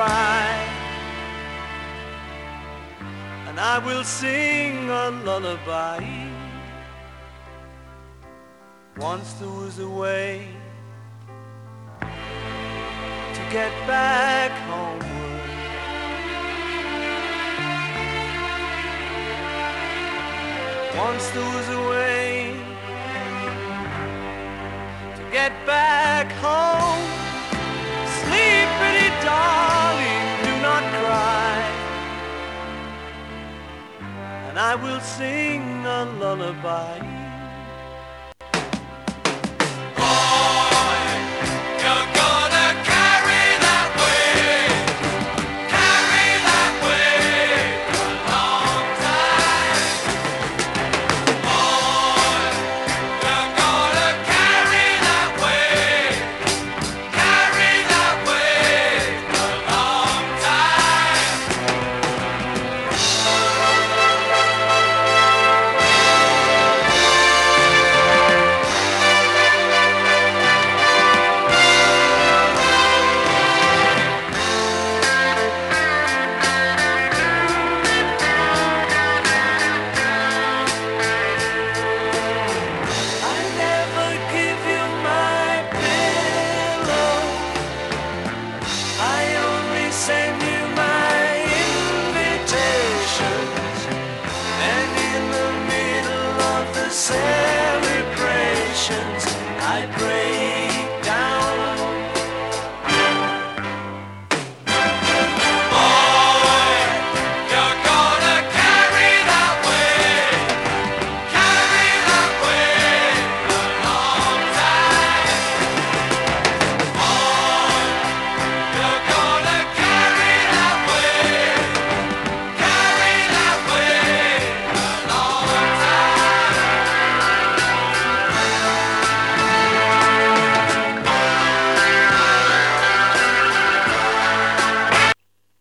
Cry. And I will sing a lullaby. Once there was a way to get back homeward. Once there was a way to get back home. Sleep, pretty darling, will sing a lullaby. I pray